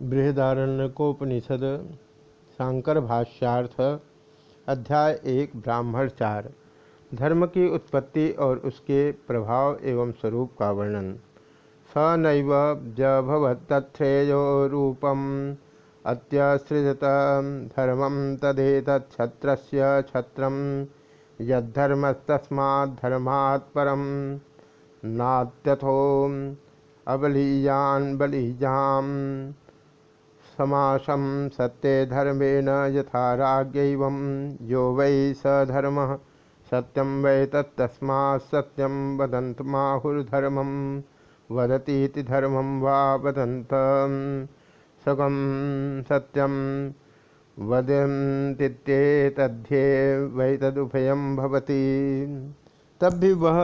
बृहदारण्यकोपनिषद शांकर भाष्यार्थ अध्याय एक ब्राह्मण चार धर्म की उत्पत्ति और उसके प्रभाव एवं स्वरूप का वर्णन। स नैव जभवत्थ्रेयो रूपम अत्यसृजत धर्म तदेतक्षत्र छत्र यद्धर्मस्तस्माद्धर्मात् परम। नात्यथो अबलीयान बलीजाम समासम सत्य धर्मेण यथा यो वै स धर्म। सत्यम वै तत्तस्मा सत्यम वदंत माहुर्धर्म। वदती धर्म वा वदंत सगम सत्यम वदंतीत्येतध्ये वै तदुभयम भवती। तब भी वह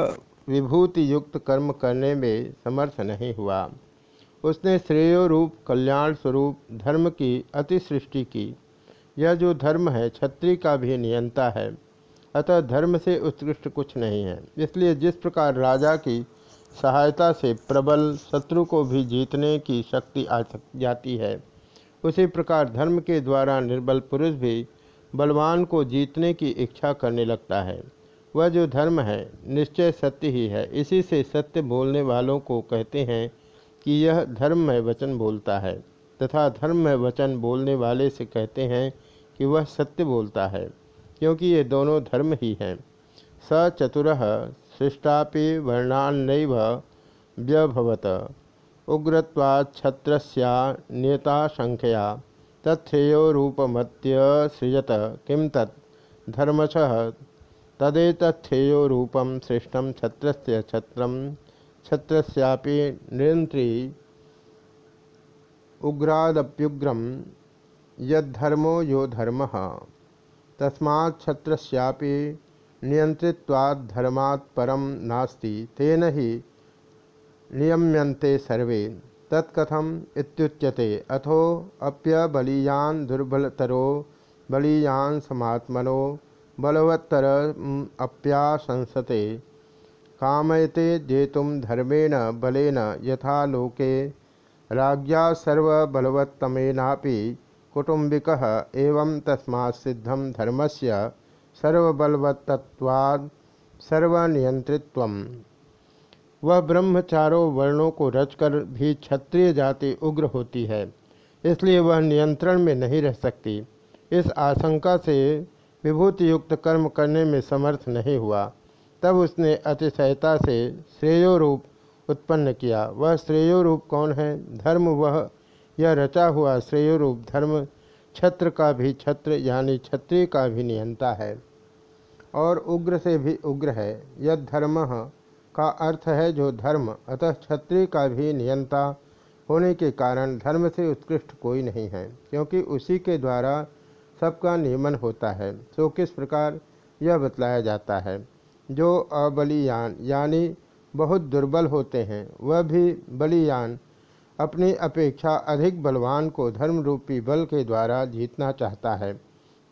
विभूति युक्त कर्म करने में समर्थ नहीं हुआ। उसने श्रेय रूप, कल्याण स्वरूप, धर्म की अति सृष्टि की। यह जो धर्म है छत्री का भी नियंता है। अतः धर्म से उत्कृष्ट कुछ नहीं है। इसलिए जिस प्रकार राजा की सहायता से प्रबल शत्रु को भी जीतने की शक्ति आ जाती है, उसी प्रकार धर्म के द्वारा निर्बल पुरुष भी बलवान को जीतने की इच्छा करने लगता है। वह जो धर्म है, निश्चय सत्य ही है। इसी से सत्य बोलने वालों को कहते हैं कि यह धर्म में वचन बोलता है तथा धर्म में वचन बोलने वाले से कहते हैं कि वह सत्य बोलता है, क्योंकि ये दोनों धर्म ही हैं। स चतुर सृष्टापि वर्णान्नैव व्यभवत। उग्रवाक्षत्रस्या नियता संख्या तथ्यो रूपमत्य सृजत। किम तत्? धर्मश। तदेतथ्येयो रूपम सृष्टम छत्र छत्र छत्रस्यापि नियंत्री उग्रादप्युग्रम यद्धर्मो यो धर्म। तस्मात्छत्रस्यापि नियंत्रित्वाद्धर्मात् परम नास्ति, तेन ही नियम्यन्ते सर्वे। तत्कथम इत्युच्यते, अथो अप्यबलीयान दुर्बलतरो, बलीयान समात्मनो बलवत्तर अप्याशंसते। कामयते जेतुम धर्मेण बलेन यथा लोके। राज्ञा सर्वबलवत्तमेनापि कुटुंबिक तस्मा सिद्धम धर्मस्य सर्वबलवत्तत्वाद सर्वनियंत्रित्व वह ब्रह्मचारों वर्णों को रचकर भी क्षत्रिय जाति उग्र होती है, इसलिए वह नियंत्रण में नहीं रह सकती। इस आशंका से विभूति युक्त कर्म करने में समर्थ नहीं हुआ। तब उसने अतिशयता से श्रेयो रूप उत्पन्न किया। वह श्रेयो रूप कौन है? धर्म वह। यह रचा हुआ श्रेयो रूप धर्म छत्र का भी छत्र, यानी क्षत्रिय का भी नियंता है, और उग्र से भी उग्र है। यह धर्म का अर्थ है जो धर्म, अतः क्षत्रिय का भी नियंता होने के कारण धर्म से उत्कृष्ट कोई नहीं है, क्योंकि उसी के द्वारा सबका नियमन होता है। सो किस प्रकार यह बतलाया जाता है? जो अबलियान, यानी बहुत दुर्बल होते हैं, वह भी बलियान। अपनी अपेक्षा अधिक बलवान को धर्म रूपी बल के द्वारा जीतना चाहता है।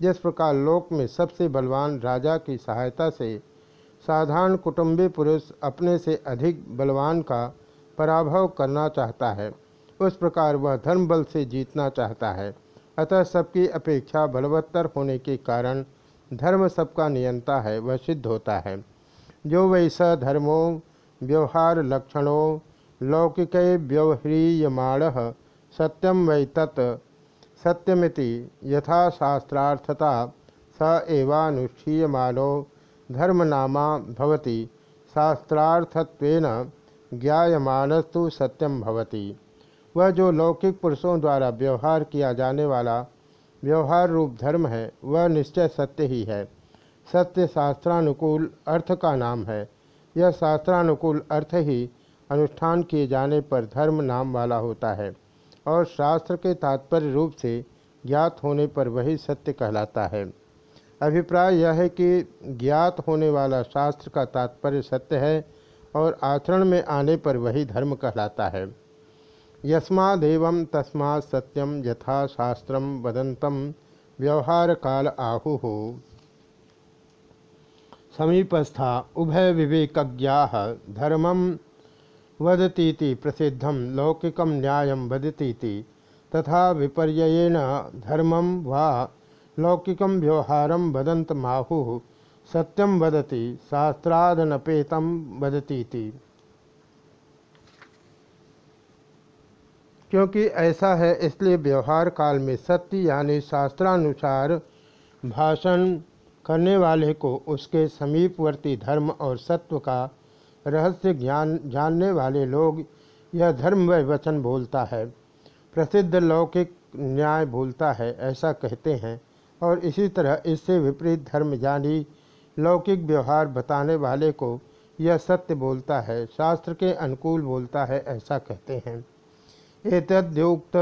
जिस प्रकार लोक में सबसे बलवान राजा की सहायता से साधारण कुटुंबी पुरुष अपने से अधिक बलवान का पराभव करना चाहता है, उस प्रकार वह धर्म बल से जीतना चाहता है। अतः सबकी अपेक्षा बलवत्तर होने के कारण धर्म सबका नियंता है, वह सिद्ध होता है। जो वैसा धर्मो, व्यवहार लक्षणों, लौकिक व्यवह्रियमाण सत्यम वै तत्, सत्यमिति यथा शास्त्रार्थता स एवानुष्ठीयमानो धर्मनामा भवति, शास्त्रार्थत्वेन ज्ञायमानस्तु सत्यम भवति। वह जो लौकिक पुरुषों द्वारा व्यवहार किया जाने वाला व्यवहार रूप धर्म है, वह निश्चय सत्य ही है। सत्य शास्त्रानुकूल अर्थ का नाम है। यह शास्त्रानुकूल अर्थ ही अनुष्ठान किए जाने पर धर्म नाम वाला होता है और शास्त्र के तात्पर्य रूप से ज्ञात होने पर वही सत्य कहलाता है। अभिप्राय यह है कि ज्ञात होने वाला शास्त्र का तात्पर्य सत्य है और आचरण में आने पर वही धर्म कहलाता है। यस्मादेव तस्मा सत्यम यथा शास्त्र वदंत व्यवहार काल आहु। समीपस्था उभय विवेकज्ञा धर्म वदती प्रसिद्ध लौकिक न्याय वदती तथा विपर्ययेण धर्मम वा लौकिकम व्यवहारम वदंत माहु सत्यम वदति शास्त्रादनपेतम वदती क्योंकि ऐसा है इसलिए व्यवहार काल में सत्य यानी शास्त्रानुसार भाषण करने वाले को उसके समीपवर्ती धर्म और सत्व का रहस्य ज्ञान, जानने वाले लोग यह धर्म व वचन बोलता है। प्रसिद्ध लौकिक न्याय बोलता है, ऐसा कहते हैं। और इसी तरह इससे विपरीत धर्म यानी लौकिक व्यवहार बताने वाले को यह सत्य बोलता है, शास्त्र के अनुकूल बोलता है, ऐसा कहते हैं। एतद्युक्त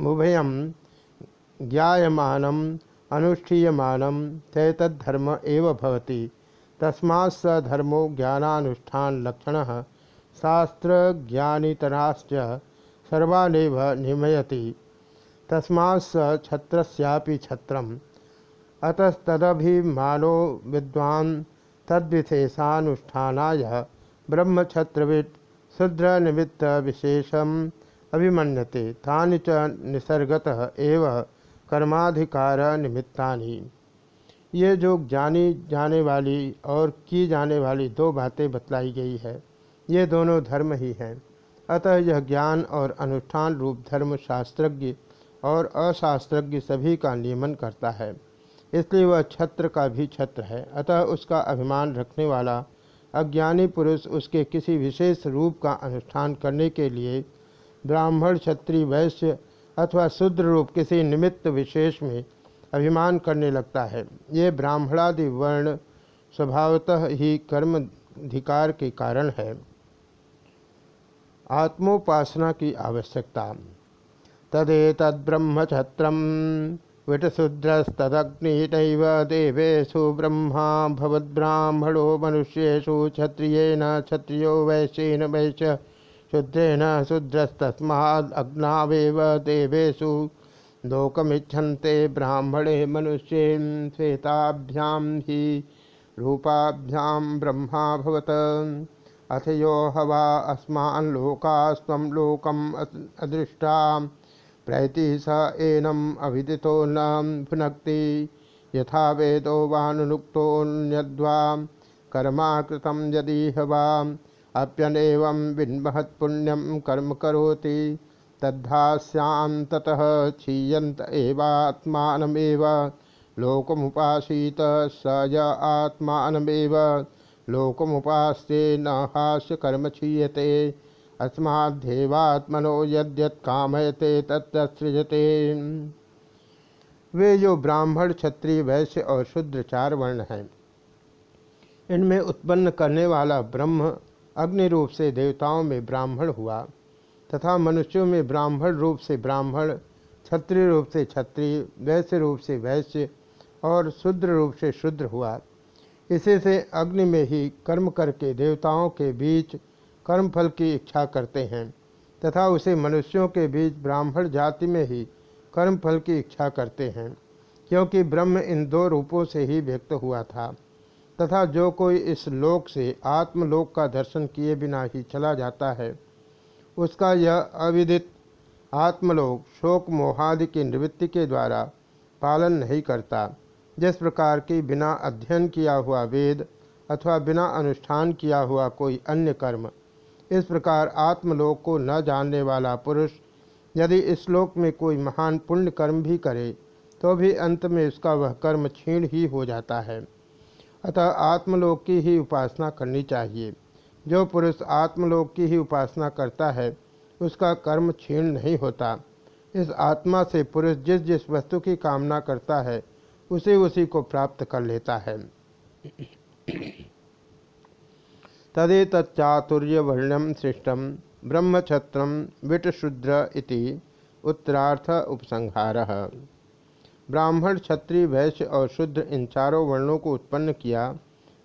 मुभयम ज्ञायमानम, अनुष्ठीयमानम तैतद्धर्म एव भवति। तस्मात् स धर्मो ज्ञानानुष्ठान लक्षण शास्त्र ज्ञानीतराश्च सर्वानेव निमयति। तस्मात् स छत्रस्यापि छत्रम्। अतस्तदभिमानो विद्वान तद्विशेषानुष्ठानाय ब्रह्मक्षत्रविद शुद्र निमित्त विशेषम अभिमन्यते, तानि च निसर्गतः एव कर्माधिकार निमित्तानि। ये जो जानी जाने वाली और की जाने वाली दो बातें बतलाई गई है, ये दोनों धर्म ही हैं। अतः यह ज्ञान और अनुष्ठान रूप धर्म शास्त्रज्ञ और अशास्त्रज्ञ सभी का नियमन करता है। इसलिए वह छत्र का भी छत्र है। अतः उसका अभिमान रखने वाला अज्ञानी पुरुष उसके किसी विशेष रूप का अनुष्ठान करने के लिए ब्राह्मण क्षत्रिय वैश्य अथवा शुद्र रूप किसी निमित्त विशेष में अभिमान करने लगता है। ये ब्राह्मणादि वर्ण स्वभावतः ही कर्माधिकार के कारण है। आत्मोपासना की आवश्यकता। तदेत ब्रह्मछत्रम विटशूद्रस्तदग्निनैव देवेशु ब्रह्मा भवद्ब्राह्मणो मनुष्येषु क्षत्रियेण क्षत्रियो वैश्येन वैश्य शूद्रेण शूद्रस्तस्मादग्नावेव देवेशु लोकमिच्छन्ते ब्राह्मणे मनुष्ये श्वेताभ्यां हि ब्रह्मा भवत। अथ यो हवा अस्मान् लोकास्त्वं लोकम् अदृष्टा प्रैति स एनम अभिदितो न भुनक्ति। यथा वेदो कर्मा कृतं यदि हवाम। अप्यनेवं विन्महत्पुण्यं कर्म करोति तद्धास्यां ततः क्षीयन्त एवात्मानमेव। लोकमुपासीत स य आत्मानमेव। लोकमुपास्ते न हास्य कर्म क्षीयते। अस्मादेवात्मनो यद्यत कामयते, तत्सृजते। वे जो ब्राह्मण, क्षत्रिय, वैश्य और शुद्र चार वर्ण हैं, इनमें उत्पन्न करने वाला ब्रह्म अग्नि रूप से देवताओं में ब्राह्मण हुआ, तथा मनुष्यों में ब्राह्मण रूप से ब्राह्मण, क्षत्रिय रूप से क्षत्रिय, वैश्य रूप से वैश्य और शुद्र रूप से शुद्र हुआ। इसी से अग्नि में ही कर्म करके देवताओं के बीच कर्मफल की इच्छा करते हैं, तथा उसे मनुष्यों के बीच ब्राह्मण जाति में ही कर्मफल की इच्छा करते हैं, क्योंकि ब्रह्म इन दो रूपों से ही व्यक्त हुआ था। तथा जो कोई इस लोक से आत्मलोक का दर्शन किए बिना ही चला जाता है, उसका यह अविदित आत्मलोक शोक मोहादि की निवृत्ति के द्वारा पालन नहीं करता। जिस प्रकार की बिना अध्ययन किया हुआ वेद अथवा बिना अनुष्ठान किया हुआ कोई अन्य कर्म, इस प्रकार आत्मलोक को न जानने वाला पुरुष यदि इस लोक में कोई महान पुण्य कर्म भी करे तो भी अंत में उसका वह कर्म क्षीण ही हो जाता है। अतः आत्मलोक की ही उपासना करनी चाहिए। जो पुरुष आत्मलोक की ही उपासना करता है, उसका कर्म क्षीण नहीं होता। इस आत्मा से पुरुष जिस जिस वस्तु की कामना करता है, उसे उसी को प्राप्त कर लेता है। तदेतचातुर्यवर्ण्यम सृष्टम ब्रह्मक्षत्र विटशूद्र उत्तरार्थ उपसंहार। ब्राह्मण, क्षत्रिय, वैश्य और शुद्र इन चारों वर्णों को उत्पन्न किया,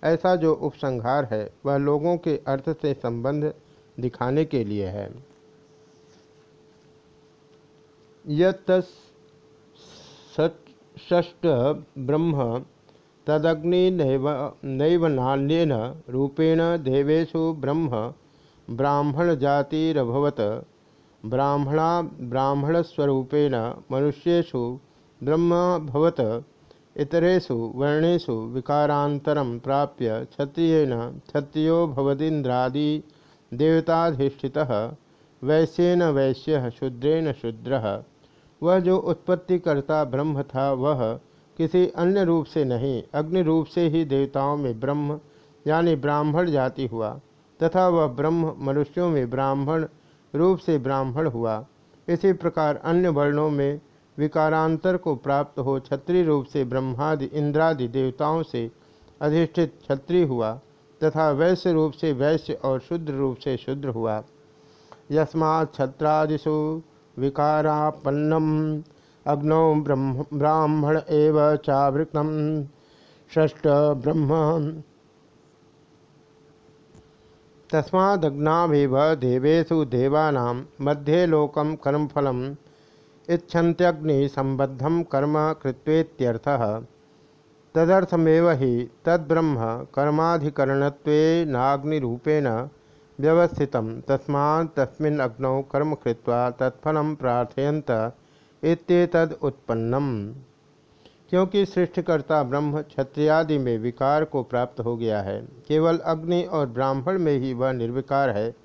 ऐसा जो उपसंहार है, वह लोगों के अर्थ से संबंध दिखाने के लिए है। यष्ट ब्रह्म तदग्नि नैव नान्यन रूपेण देवेशु ब्रह्म ब्राह्मण जातिरभवत ब्राह्मणा ब्राह्मणस्वरूपेण मनुष्येषु ब्रह्म भवत इतरेषु वर्णेषु विकारान्तरं प्राप्य क्षत्रियेण क्षत्रियो देवताधिष्ठितः, वैश्येन वैश्य, शूद्रेण शूद्र। वह जो उत्पत्ति करता ब्रह्म था, वह किसी अन्य रूप से नहीं, अग्नि रूप से ही देवताओं में ब्रह्म, यानी ब्राह्मण जाति हुआ, तथा वह ब्रह्म मनुष्यों में ब्राह्मण रूप से ब्राह्मण हुआ। इसी प्रकार अन्य वर्णों में विकारांतर को प्राप्त हो क्षत्रिय रूप से ब्रह्मादि इंद्रादि देवताओं से अधिष्ठित क्षत्रिय हुआ, तथा वैश्य रूप से वैश्य और शुद्र रूप से शुद्र हुआ। यस्मा छत्रादिषु विकारापन्नम, अग्नौ ब्रह्म, ब्राह्मण एव चावृतम षष्ठ ब्रह्म। तस्मादग्नाभिव देवेशु देवानां मध्ये लोकम कर्मफलम इच्छन्त्यग्नि संबद्धम कर्म कृत्वेत्यर्थः। तदर्थमेव ही तद्ब्रह्म कर्माधिकरणत्वेनाग्निरूपेण व्यवस्थित। तस्मा तस्मिन् अग्नौ कर्म कृत्वा तत्फल प्रार्थयंत इत्येतद उत्पन्नम। क्योंकि सृष्टिकर्ता ब्रह्म क्षत्रियादि में विकार को प्राप्त हो गया है, केवल अग्नि और ब्राह्मण में ही वह निर्विकार है।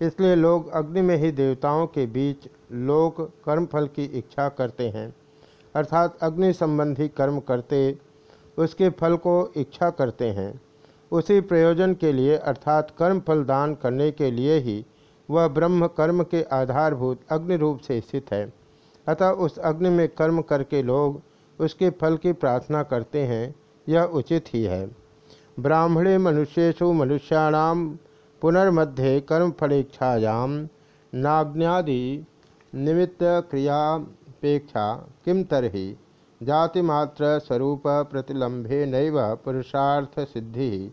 इसलिए लोग अग्नि में ही देवताओं के बीच लोक कर्मफल की इच्छा करते हैं, अर्थात अग्नि संबंधी कर्म करते उसके फल को इच्छा करते हैं। उसी प्रयोजन के लिए, अर्थात कर्म फल दान करने के लिए ही, वह ब्रह्म कर्म के आधारभूत अग्नि रूप से स्थित है। अतः उस अग्नि में कर्म करके लोग उसके फल की प्रार्थना करते हैं, यह उचित ही है। ब्राह्मणे मनुष्येषु मनुष्याणाम पुनर्मध्ये कर्मफलेच्छायाम नाग्नादि निमित्त क्रियापेक्षा किम तरही? जातिमात्र स्वरूप प्रतिलंबे नैव पुरुषार्थ सिद्धि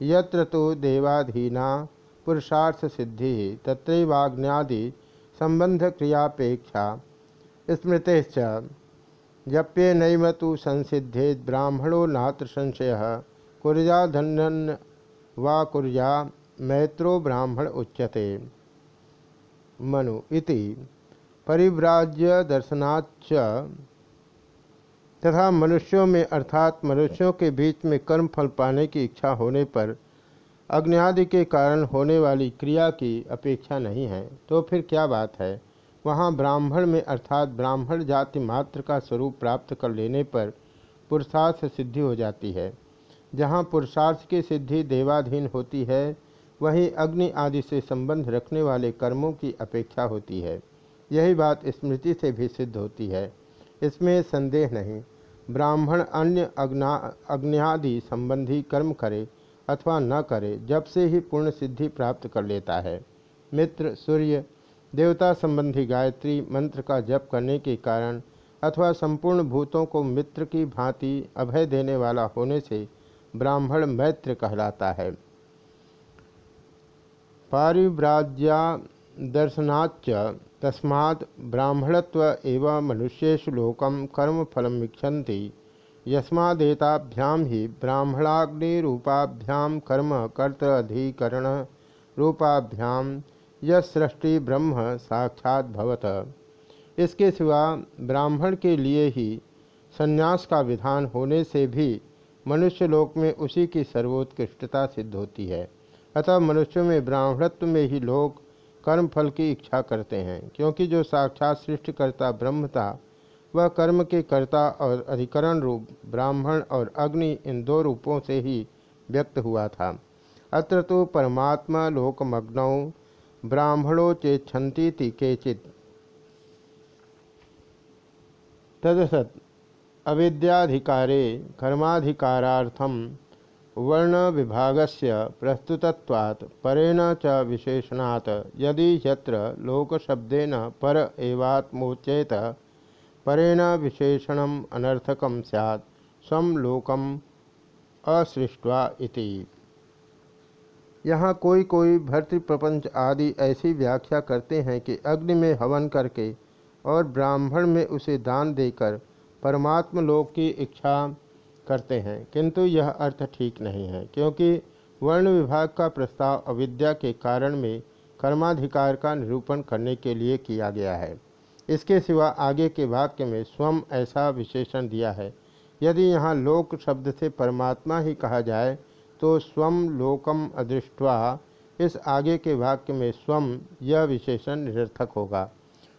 यत्र तो देवाधीना पुरुषार्थ सिद्धि तत्रैवाग्नादि संबंध क्रियापेक्षा स्मृतेश्च। जप्ये नैव तो संसिद्धे ब्राह्मणो नात्र संशय। कुर्या धन्यन वा कुर्या मैत्रो ब्राह्मण उच्यते। मनु इति। परिव्राज्य दर्शनाच्च तथा मनुष्यों में, अर्थात मनुष्यों के बीच में कर्म फल पाने की इच्छा होने पर अग्नि के कारण होने वाली क्रिया की अपेक्षा नहीं है। तो फिर क्या बात है? वहाँ ब्राह्मण में, अर्थात ब्राह्मण जाति मात्र का स्वरूप प्राप्त कर लेने पर पुरुषार्थ सिद्धि हो जाती है। जहाँ पुरुषार्थ की सिद्धि देवाधीन होती है, वहीं अग्नि आदि से संबंध रखने वाले कर्मों की अपेक्षा होती है। यही बात स्मृति से भी सिद्ध होती है। इसमें संदेह नहीं। ब्राह्मण अन्य अग्ना, अग्नियादि संबंधी कर्म करे अथवा न करे, जब से ही पूर्ण सिद्धि प्राप्त कर लेता है। मित्र, सूर्य, देवता संबंधी गायत्री मंत्र का जप करने के कारण अथवा संपूर्ण भूतों को मित्र की भांति अभय देने वाला होने से ब्राह्मण मैत्र कहलाता है। पारिव्राज्या दर्शनाच तस्मा ब्राह्मणत्व एव मनुष्येषु लोकम कर्मफलम इच्छन्ति यस्मादेताभ्याम ही कर्म कर्तधिकरण रूपाभ्याम यृष्टि ब्रह्म साक्षात भवत। इसके सिवा ब्राह्मण के लिए ही संन्यास का विधान होने से भी मनुष्य लोक में उसी की सर्वोत्कृष्टता सिद्ध होती है। अतः मनुष्यों में ब्राह्मणत्व में ही लोग कर्म फल की इच्छा करते हैं, क्योंकि जो साक्षात सृष्टिकर्ता ब्रह्म था, वह कर्म के कर्ता और अधिकरण रूप ब्राह्मण और अग्नि इन दो रूपों से ही व्यक्त हुआ था। अत्र तो परमात्मा लोकमग्नौ ब्राह्मणों चेक्षती केचित। तदसत अविद्याधिकारे कर्माधिकारार्थम वर्ण विभागस्य प्रस्तुतत्वात् परेण च विशेषणात्। यदि यत्र लोकशब्देन पर एवात्मोचेत, परेण विशेषण अनर्थक स्यात् स्वम इति। यहाँ कोई कोई भर्तृप्रपंच आदि ऐसी व्याख्या करते हैं कि अग्नि में हवन करके और ब्राह्मण में उसे दान देकर परमात्म लोक की इच्छा करते हैं, किंतु यह अर्थ ठीक नहीं है, क्योंकि वर्ण विभाग का प्रस्ताव अविद्या के कारण में कर्माधिकार का निरूपण करने के लिए किया गया है। इसके सिवा आगे के वाक्य में स्वम ऐसा विशेषण दिया है, यदि यहाँ लोक शब्द से परमात्मा ही कहा जाए तो स्वम लोकम अदृष्टवा, इस आगे के वाक्य में स्वम यह विशेषण निरर्थक होगा।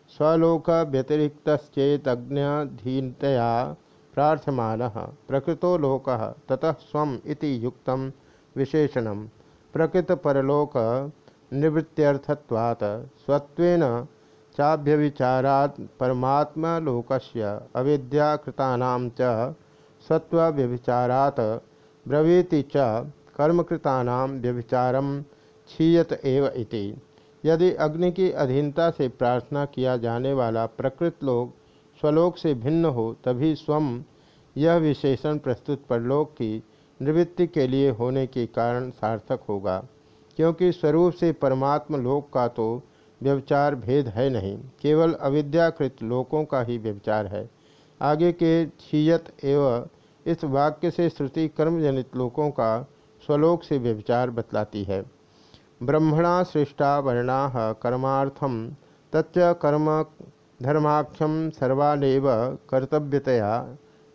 स्वलोक व्यतिरिक्त व्यतिरिक्तचेतज्ञधीनतया प्रार्थमान प्रकृतो लोक ततः इति युक्त विशेषण। प्रकृत परलोक निवृत्त्यर्थत्वात् स्वत्वेन चाभ्यविचारात् परमात्मलोकस्य अविद्याकृतानां च ब्रवीति च कर्मकृतानां व्यभिचारं क्षीयत एव इति। यदि अग्नि की अधीनता से प्रार्थना किया जाने वाला प्रकृत लोक स्वलोक से भिन्न हो, तभी स्वम यह विशेषण प्रस्तुत परलोक की निवृत्ति के लिए होने के कारण सार्थक होगा, क्योंकि स्वरूप से परमात्म लोक का तो व्यवचार भेद है नहीं, केवल अविद्याकृत लोकों का ही व्यवचार है। आगे के छियत एवं इस वाक्य से श्रुति कर्मजनित लोकों का स्वलोक से व्यवचार बतलाती है। ब्रह्मणा सृष्टा वर्णा कर्मार्थम तच्च कर्म धर्माख्यम सर्वानेव कर्तव्यतया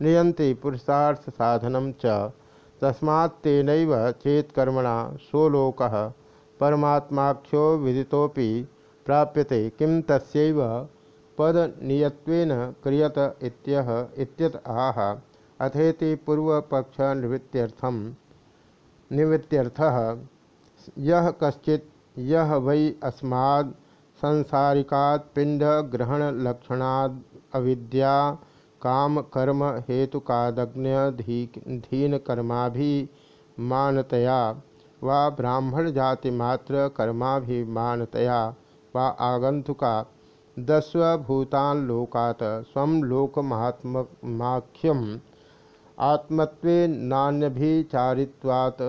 नियंति पुरुषार्थ साधनम च तस्मात्न चेतकर्मणा सोलोक परमात्माख्यो विदितोपि प्राप्यते किम तस्व पद नियत्वेन क्रियत इत्यह इत्यत आह। अथेति पूर्वपक्ष निवृत्त्यर्थम निवृत्त्यर्थः। यह कश्चित यह वै अस्माद् संसारिकात् पिंड ग्रहण लक्षणाद अविद्या, काम, कर्म हेतुकादग्न्यधीन कर्माभिमानतया व ब्राह्मण जाति मात्र कर्माभिमानतया व आगंतुका दस्वभूतान लोकात स्व लोकमात्माख्यम आत्मत्वे नान्यभिचारित्वात्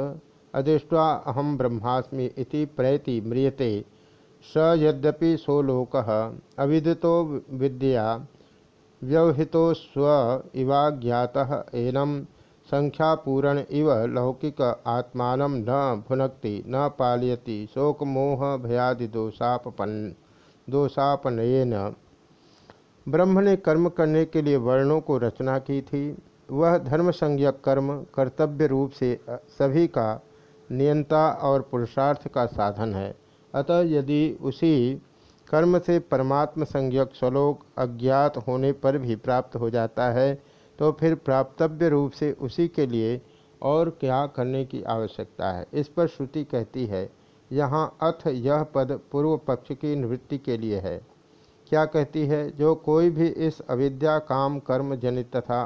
अदृष्ट्वा अहम ब्रह्मास्मि इति प्रयति म्रियते। स यद्यपि सो लोक अविदितो विद्या, व्यवहितो स्व इवाज्ञात एनम संख्यापूरण इव लौकिक आत्मा न भुनक्ति, न पालयति शोकमोह भयादि दोषापन दोषापनयन। ब्रह्म ने कर्म करने के लिए वर्णों को रचना की थी। वह धर्म संज्ञक कर्म, कर्तव्य रूप से सभी का नियंता और पुरुषार्थ का साधन है। अतः यदि उसी कर्म से परमात्म संज्ञक स्वलोक अज्ञात होने पर भी प्राप्त हो जाता है तो फिर प्राप्तव्य रूप से उसी के लिए और क्या करने की आवश्यकता है? इस पर श्रुति कहती है, यहाँ अथ यह पद पूर्व पक्ष की निवृत्ति के लिए है। क्या कहती है, जो कोई भी इस अविद्या काम कर्म जनित तथा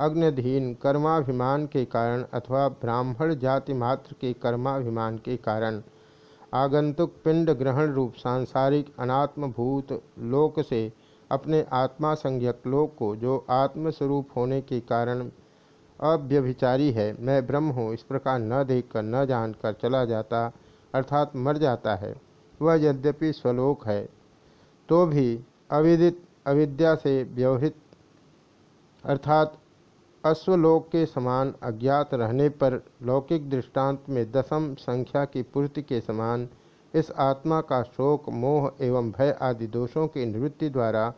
अग्निधीन कर्माभिमान के कारण अथवा ब्राह्मण जाति मात्र के कर्माभिमान के कारण आगंतुक पिंड ग्रहण रूप सांसारिक अनात्मभूत लोक से अपने आत्मा संज्ञक लोक को जो आत्मस्वरूप होने के कारण अव्यभिचारी है, मैं ब्रह्म हूँ, इस प्रकार न देखकर, न जानकर चला जाता, अर्थात मर जाता है। वह यद्यपि स्वलोक है तो भी अविदित अविद्या से व्यवहित, अर्थात अश्वलोक के समान अज्ञात रहने पर लौकिक दृष्टांत में दसम संख्या की पूर्ति के समान इस आत्मा का शोक, मोह एवं भय आदि दोषों की निवृत्ति द्वारा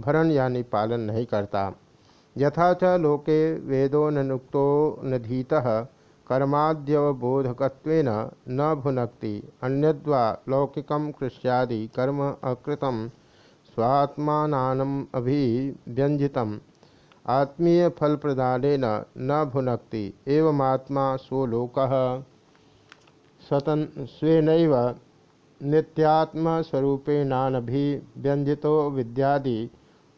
भरण यानी पालन नहीं करता। यथा च लोके वेदो नुक्तो नधीत कर्माद्यवबोधक न भुनक्ति, अन्यद्वा लौकिक कृष्यादि कर्म अकृत स्वात्मानम अभिव्यंजितम आत्मीय फल प्रदान न भुनक्ति, एवमात्मा स्वलोक। स्वतन स्वेन नित्यात्मस्वरूपेणानभिव्यंजितो विद्यादि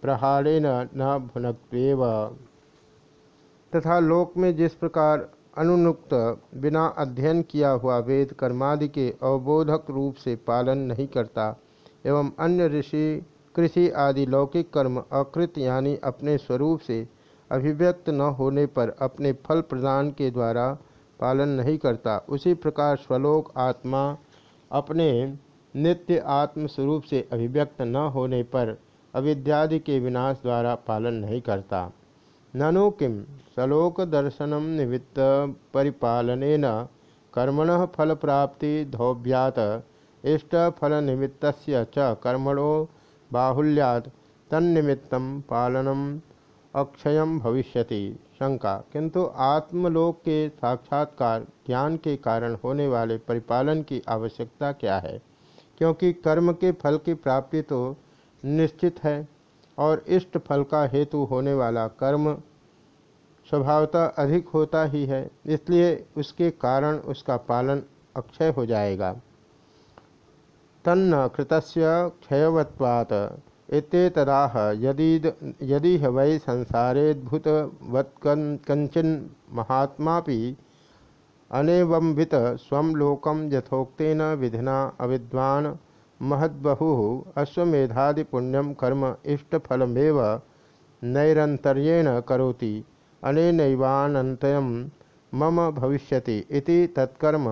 प्रहारेण न भुनक्व तथा लोक में जिस प्रकार अनुनुक्त बिना अध्ययन किया हुआ वेद कर्मादि के अवबोधक रूप से पालन नहीं करता, एवं अन्य ऋषि कृषि आदि लौकिक कर्म अकृत यानी अपने स्वरूप से अभिव्यक्त न होने पर अपने फल प्रदान के द्वारा पालन नहीं करता। उसी प्रकार स्वलोक आत्मा अपने नित्य आत्म स्वरूप से अभिव्यक्त न होने पर अविद्यादि के विनाश द्वारा पालन नहीं करता। ननु किम सलोक दर्शनम निमित्त परिपालन कर्मण फल प्राप्ति धौव्यात इष्टफलनिमित्त च कर्मणो बाहुल्याद तन्निमित्त पालनम अक्षय भविष्यति। शंका, किंतु आत्मलोक के साक्षात्कार ज्ञान के कारण होने वाले परिपालन की आवश्यकता क्या है? क्योंकि कर्म के फल की प्राप्ति तो निश्चित है, और इष्ट फल का हेतु होने वाला कर्म स्वभावतः अधिक होता ही है, इसलिए उसके कारण उसका पालन अक्षय हो जाएगा। तन्न कृतस्य क्षयवत्वात् यदि यदि वै संसारेद्भुतवत् कंचन महात्मा अनेवंबित स्वलोकम यथोक्न विधिना अविद्वान महद्बहु अश्वेधादिपुण्यम कर्म इष्टफलमेव नैरंतर्येण करोति। अनेनैवानन्तयं मम भविष्यति इति तत्कर्म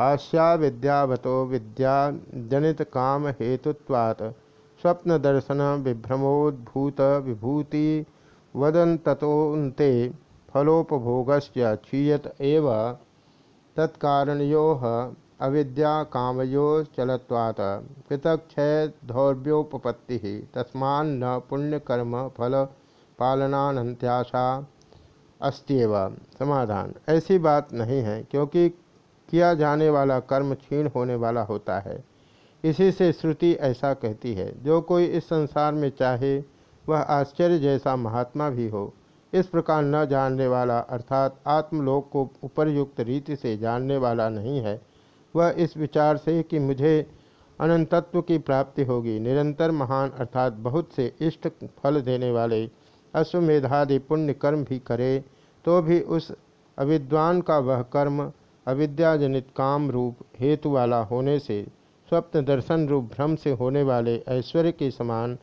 हास्याविद्यावतो विद्याजनितकामहेतुत्वात् स्वप्नदर्शन विभ्रमोद्भूत विभूति वदन्ततोन्ते फलोपभोगस्य क्षीयत एव। तत्कारणयोः अविद्या कामयो चलत्वात्। कृतक्षय धौर्योपपत्ति तस्मान्न पुण्यकर्म फल पालनानंत्याशा अस्त्यव। समाधान। ऐसी बात नहीं है, क्योंकि किया जाने वाला कर्म क्षीण होने वाला होता है। इसी से श्रुति ऐसा कहती है, जो कोई इस संसार में चाहे, वह आश्चर्य जैसा महात्मा भी हो। इस प्रकार न जानने वाला अर्थात आत्मलोक को उपरयुक्त रीति से जानने वाला नहीं है। वह इस विचार से कि मुझे अनंतत्व की प्राप्ति होगी। निरंतर महान अर्थात बहुत से इष्ट फल देने वाले अश्वमेधादि पुण्य कर्म भी करे तो भी उस अविद्वान का वह कर्म अविद्याजनित काम रूप हेतु वाला होने से स्वप्न दर्शन रूप भ्रम से होने वाले ऐश्वर्य के समान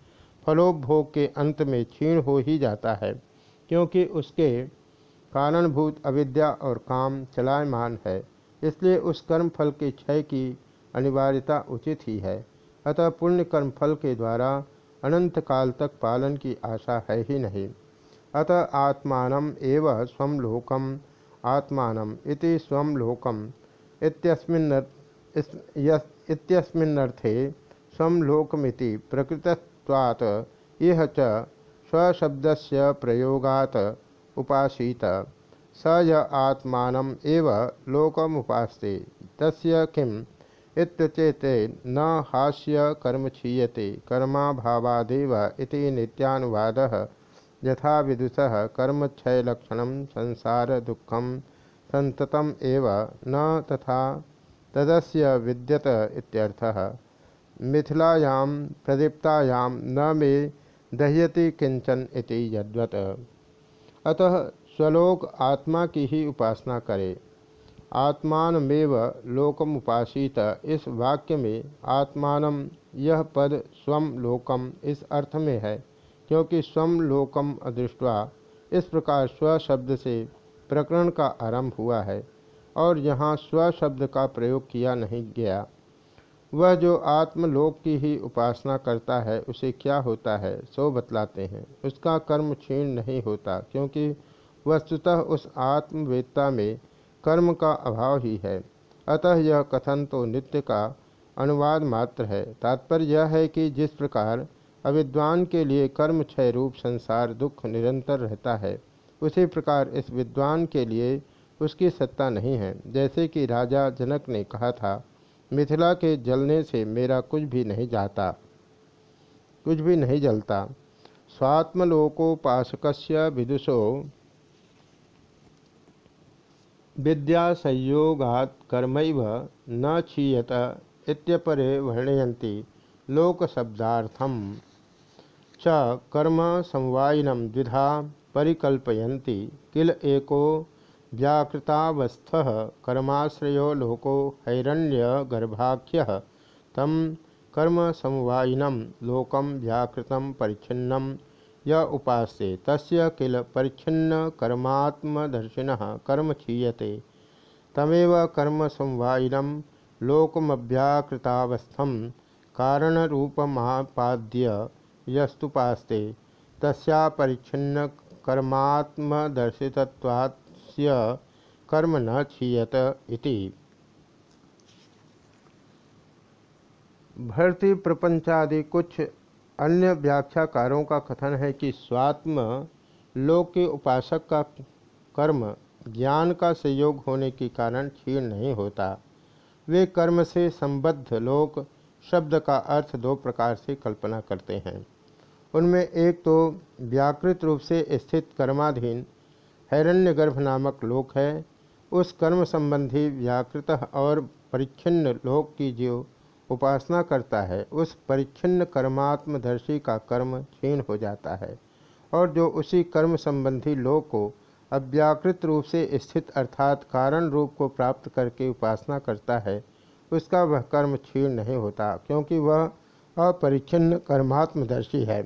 फलोपभोग के अंत में क्षीण हो ही जाता है, क्योंकि उसके कारणभूत अविद्या और काम चलायमान है, इसलिए उस कर्म फल के क्षय की अनिवार्यता उचित ही है। अतः पुण्य कर्म फल के द्वारा अनंत काल तक पालन की आशा है ही नहीं। अतः आत्मान एव स्वलोकम आत्मान इति स्वलोकम इत्यस्मिन्नर्थे स्वलोकमिति प्रकृतत्वात् इह च स्वशब्दस्य प्रयोगात् उपासीत। स य आत्मान एव लोकमुपास्ते। तस्य किम्? इत्यचेते न हास्य कर्म क्षीयते। कर्माभावादेव इति नित्यानुवादः। यथा विदुषः कर्मक्षयलक्षणं, संसार दुःखं, सन्ततम् एव न तथा तदस्य विद्यत इत्यर्थः। मिथिलायां प्रदीप्तायां न मे दह्यति किंचन इति यद्वत्। अतः स्वलोक आत्मा की ही उपासना करे। आत्मानमेव लोकमुपासीत इस वाक्य में आत्मान यह पद स्वम लोकम इस अर्थ में है। क्योंकि स्वम लोकम अदृष्टवा इस प्रकार स्व शब्द से प्रकरण का आरंभ हुआ है और यहाँ स्व शब्द का प्रयोग किया नहीं गया। वह जो आत्मलोक की ही उपासना करता है, उसे क्या होता है, सो बतलाते हैं। उसका कर्म क्षीण नहीं होता, क्योंकि वस्तुतः उस आत्मवेत्ता में कर्म का अभाव ही है। अतः यह कथन तो नित्य का अनुवाद मात्र है। तात्पर्य यह है कि जिस प्रकार अविद्वान के लिए कर्म क्षय रूप संसार दुख निरंतर रहता है। उसी प्रकार इस विद्वान के लिए उसकी सत्ता नहीं है। जैसे कि राजा जनक ने कहा था, मिथिला के जलने से मेरा कुछ भी नहीं जाता, कुछ भी नहीं जलता। स्वात्मलोकोपासक विदुषो विद्या संयोगात कर्मैव न क्षीयत इत्यपरे वर्णयन्ति लोकशब्दार्थम। च कर्म समवायिनं द्विधा परिकल्पयन्ति। किल एको व्याकृतावस्थ कर्माश्रयो लोको हैरण्यगर्भाख्यः। तं कर्म समवायिनं लोकम व्याकृतं परिच्छिन्नं य उपास्ये। तस्य किल परिच्छिन्न कर्मात्मदर्शिन कर्म क्षीयते। तमेव कर्म संवायिनम लोकमभ्याकृतावस्थम कारणरूपमापाद्य यस्तुपास्ते परिच्छिन्न कर्म न क्षीयत इति। भर्ती प्रपंचादि कुछ अन्य व्याख्याकारों का कथन है कि स्वात्म लोक के उपासक का कर्म ज्ञान का संयोग होने के कारण क्षीण नहीं होता। वे कर्म से संबद्ध लोक शब्द का अर्थ दो प्रकार से कल्पना करते हैं। उनमें एक तो व्याकृत रूप से स्थित कर्माधीन हैरण्यगर्भ नामक लोक है। उस कर्म संबंधी व्याकृत और परिच्छिन्न लोक की जो उपासना करता है, उस परिच्छिन्न कर्मात्मदर्शी का कर्म क्षीण हो जाता है और जो उसी कर्म संबंधी लोक को अव्याकृत रूप से स्थित अर्थात कारण रूप को प्राप्त करके उपासना करता है, उसका वह कर्म क्षीण नहीं होता, क्योंकि वह अपरिच्छिन्न कर्मात्मदर्शी है।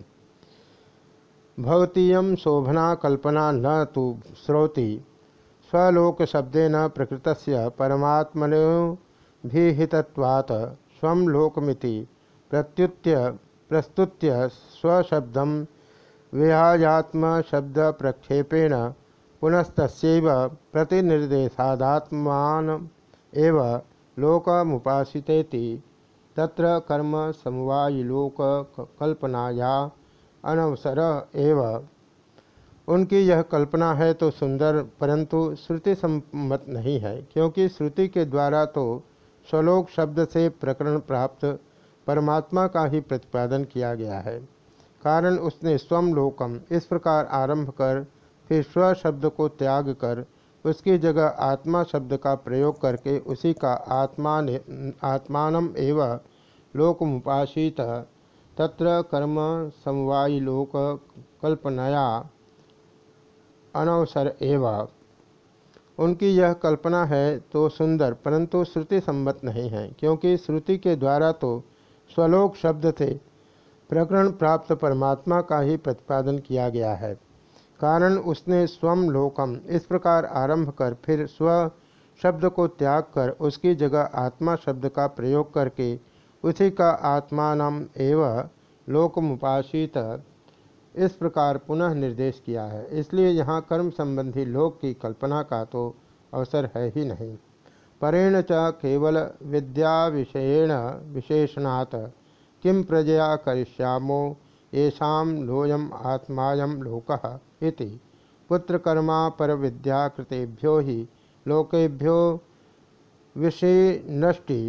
भवतीय शोभना कल्पना न तो श्रोति। स्वलोक शब्देन प्रकृत परमात्मनो भीहितवात् स्व लोकमिति प्रत्युत्य प्रस्तुत्य स्वशब्द विहायात्म शब्द प्रक्षेपेण पुनस्त प्रतिनिर्देशादात्मान एव लोकमुपासितेति। तत्र कर्म समवायिलोक कल्पनाया अनवसर एव। उनकी यह कल्पना है तो सुंदर, परंतु श्रुति सम्मत नहीं है, क्योंकि श्रुति के द्वारा तो स्वलोक शब्द से प्रकरण प्राप्त परमात्मा का ही प्रतिपादन किया गया है। कारण उसने स्वम लोकम इस प्रकार आरंभ कर, फिर स्व शब्द को त्याग कर, उसकी जगह आत्मा शब्द का प्रयोग करके उसी का आत्मा आत्मान एवं लोकमुपासित तत्र कर्म समवायी लोक कल्पनाया अनवसर एवं। उनकी यह कल्पना है तो सुंदर, परंतु श्रुति सम्मत नहीं है, क्योंकि श्रुति के द्वारा तो स्वलोक शब्द से प्रकरण प्राप्त परमात्मा का ही प्रतिपादन किया गया है। कारण उसने स्वम लोकम इस प्रकार आरंभ कर फिर स्व शब्द को त्याग कर उसकी जगह आत्मा शब्द का प्रयोग करके उसी का आत्मान एवं लोकमुपासित। इस प्रकार पुनः निर्देश किया है। इसलिए यहाँ कर्म संबंधी लोक की कल्पना का तो अवसर है ही नहीं। परेण च केवल विद्या विषयेण विशेषणात्। किम प्रजया करिष्यामो येषा लोयम आत्मायम लोक पुत्रकर्मा पर विद्या कृतेभ्यो ही लोकेभ्यो विषय नष्टि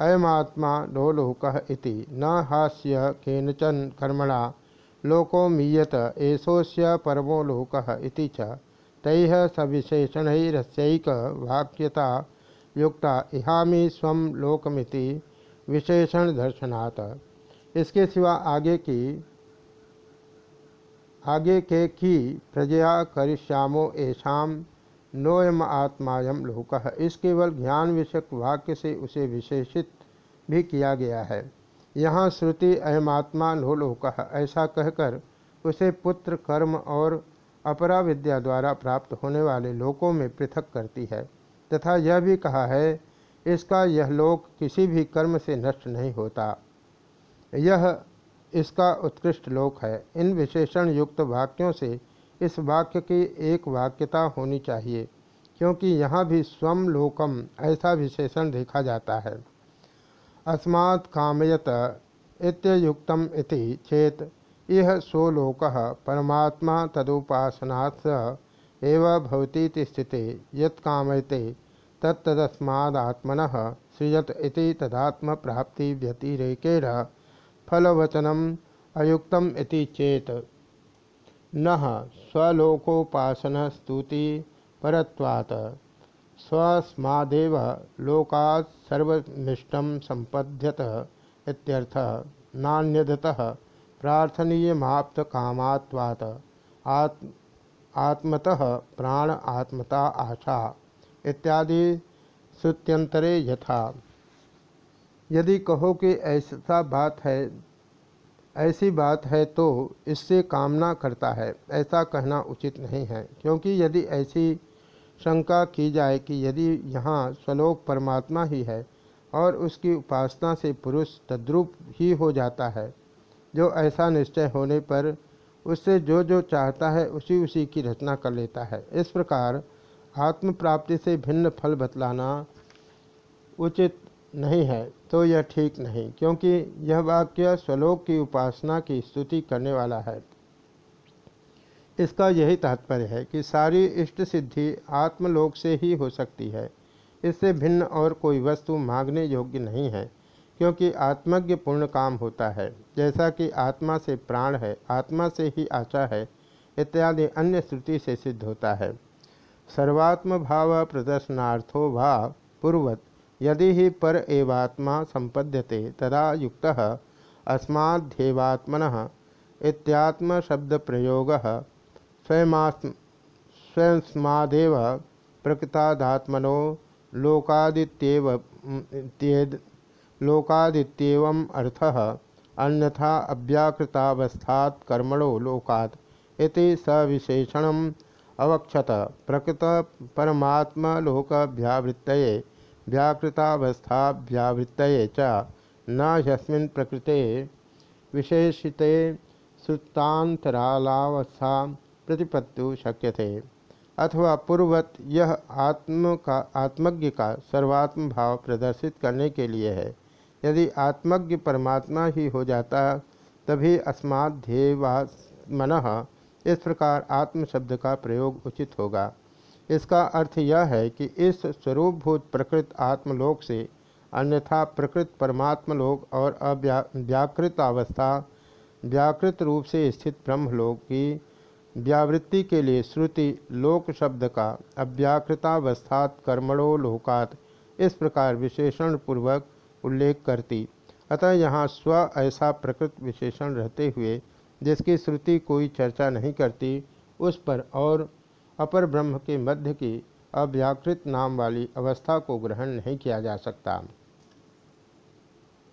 अयमात्मा नो लोक इति। न हास्य केनचन कर्मणा। लोको मीयत एषोस्य परमो लोक इति च। तैः युक्ता। इहामी स्व लोकमिति विशेषण दर्शनात् इसके सिवा आगे की आगे के की प्रजया करिष्यामो ऐसा नोयम आत्मायम लोक। इस केवल ज्ञान विषयक वाक्य से उसे विशेषित भी किया गया है। यहाँ श्रुति अहमात्मा लोक। ऐसा कहकर उसे पुत्र, कर्म और अपरा विद्या द्वारा प्राप्त होने वाले लोकों में पृथक करती है। तथा यह भी कहा है, इसका यह लोक किसी भी कर्म से नष्ट नहीं होता। यह इसका उत्कृष्ट लोक है। इन विशेषण युक्त वाक्यों से इस वाक्य की एक वाक्यता होनी चाहिए, क्योंकि यहाँ भी स्वम लोकम ऐसा विशेषण देखा जाता है। अस्मात् कामयत इत्युक्तम इति चेत इह सोलोक परमात्मा तदुपासनात् स्थिते यत्कामयते तत्तदस्मादात्मन सृजत तदात्म प्राप्ति व्यतिरेकेण फलवचनम अयुक्तम इति चेत। न स्वलोकोपासन स्तुति परत्वात्। स्वस्मादेव लोकात् सर्वनिष्ठं संपद्यत इत्यर्थः नान्यदतः प्रार्थनीयमाप्त कामात्वात् आत्म आत्मतः प्राण आत्मता आशा इत्यादि श्रुत्यंतरे यथा। यदि कहो कि ऐसा बात है ऐसी बात है तो इससे कामना करता है। ऐसा कहना उचित नहीं है, क्योंकि यदि ऐसी शंका की जाए कि यदि यहाँ स्वलोक परमात्मा ही है और उसकी उपासना से पुरुष तद्रूप ही हो जाता है, जो ऐसा निश्चय होने पर उससे जो जो चाहता है उसी उसी की रचना कर लेता है। इस प्रकार आत्म प्राप्ति से भिन्न फल बतलाना उचित नहीं है तो यह ठीक नहीं, क्योंकि यह वाक्य स्वलोक की उपासना की स्तुति करने वाला है। इसका यही तात्पर्य है कि सारी इष्ट सिद्धि आत्मलोक से ही हो सकती है। इससे भिन्न और कोई वस्तु मांगने योग्य नहीं है, क्योंकि आत्मज्ञ पूर्ण काम होता है। जैसा कि आत्मा से प्राण है, आत्मा से ही आशा है, इत्यादि अन्य श्रुति से सिद्ध होता है। सर्वात्म भाव प्रदर्शनार्थो भाव पूर्वत यदि ही पर एवात्मा संपद्यते तदा युक्त अस्माध्येवात्मन इत्यात्म शब्द प्रयोग स्वयंस्मादेव प्रकृतादात्मनो लोकादित्येव लोकादित्येवम अर्थः अन्यथा अव्याकृतावस्थात् कर्मणो लोकात् इति सविशेषणम् अवक्षत प्रकृत परमात्मलोकभ्यावृत्तये व्याकृतावस्थाभ्यावृत्तये च न यस्मिन् प्रकृते विशेषिते सुतांतरालावस्था प्रतिपत्तु शक्यते। अथवा पूर्वत यह आत्म का आत्मज्ञ का सर्वात्म भाव प्रदर्शित करने के लिए है। यदि आत्मज्ञ परमात्मा ही हो जाता, तभी अस्माध्येवात्मन इस प्रकार आत्म शब्द का प्रयोग उचित होगा। इसका अर्थ यह है कि इस स्वरूपभूत प्रकृत आत्मलोक से अन्यथा प्रकृत परमात्मलोक और अव्याकृत अवस्था, व्याकृत रूप से स्थित ब्रह्मलोक की व्यावृत्ति के लिए श्रुति, लोक शब्द का अव्याकृतावस्थात कर्मणो लोकात इस प्रकार विशेषण पूर्वक उल्लेख करती। अतः यहाँ स्व ऐसा प्रकृत विशेषण रहते हुए जिसकी श्रुति कोई चर्चा नहीं करती, उस पर और अपर ब्रह्म के मध्य की अव्याकृत नाम वाली अवस्था को ग्रहण नहीं किया जा सकता।